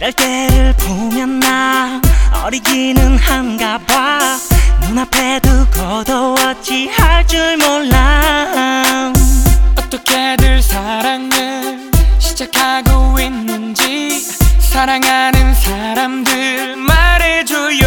이럴 때를 보면 나 어리기는 한가 봐. 눈앞에 두고도 어찌할 줄 몰라. 어떻게들 사랑을 시작하고 있는지 사랑하는 사람들 말해줘요.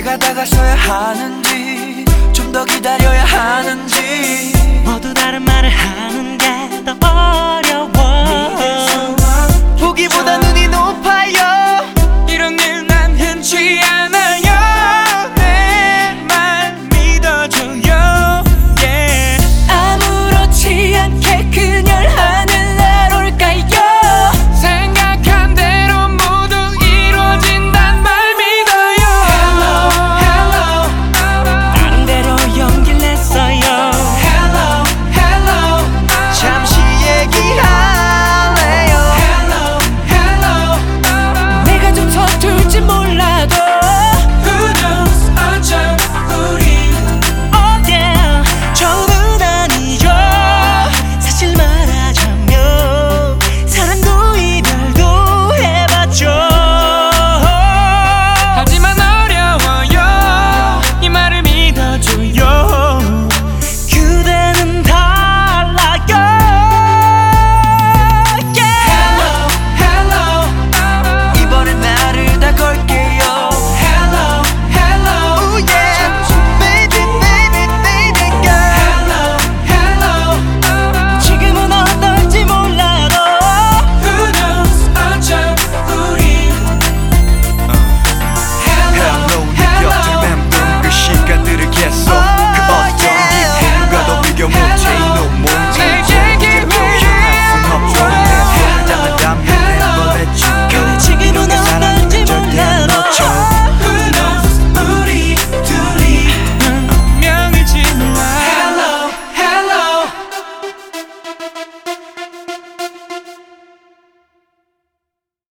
내가 다가서야 하는지 좀 더 기다려야 하는지. 모두 다른 말을 하는가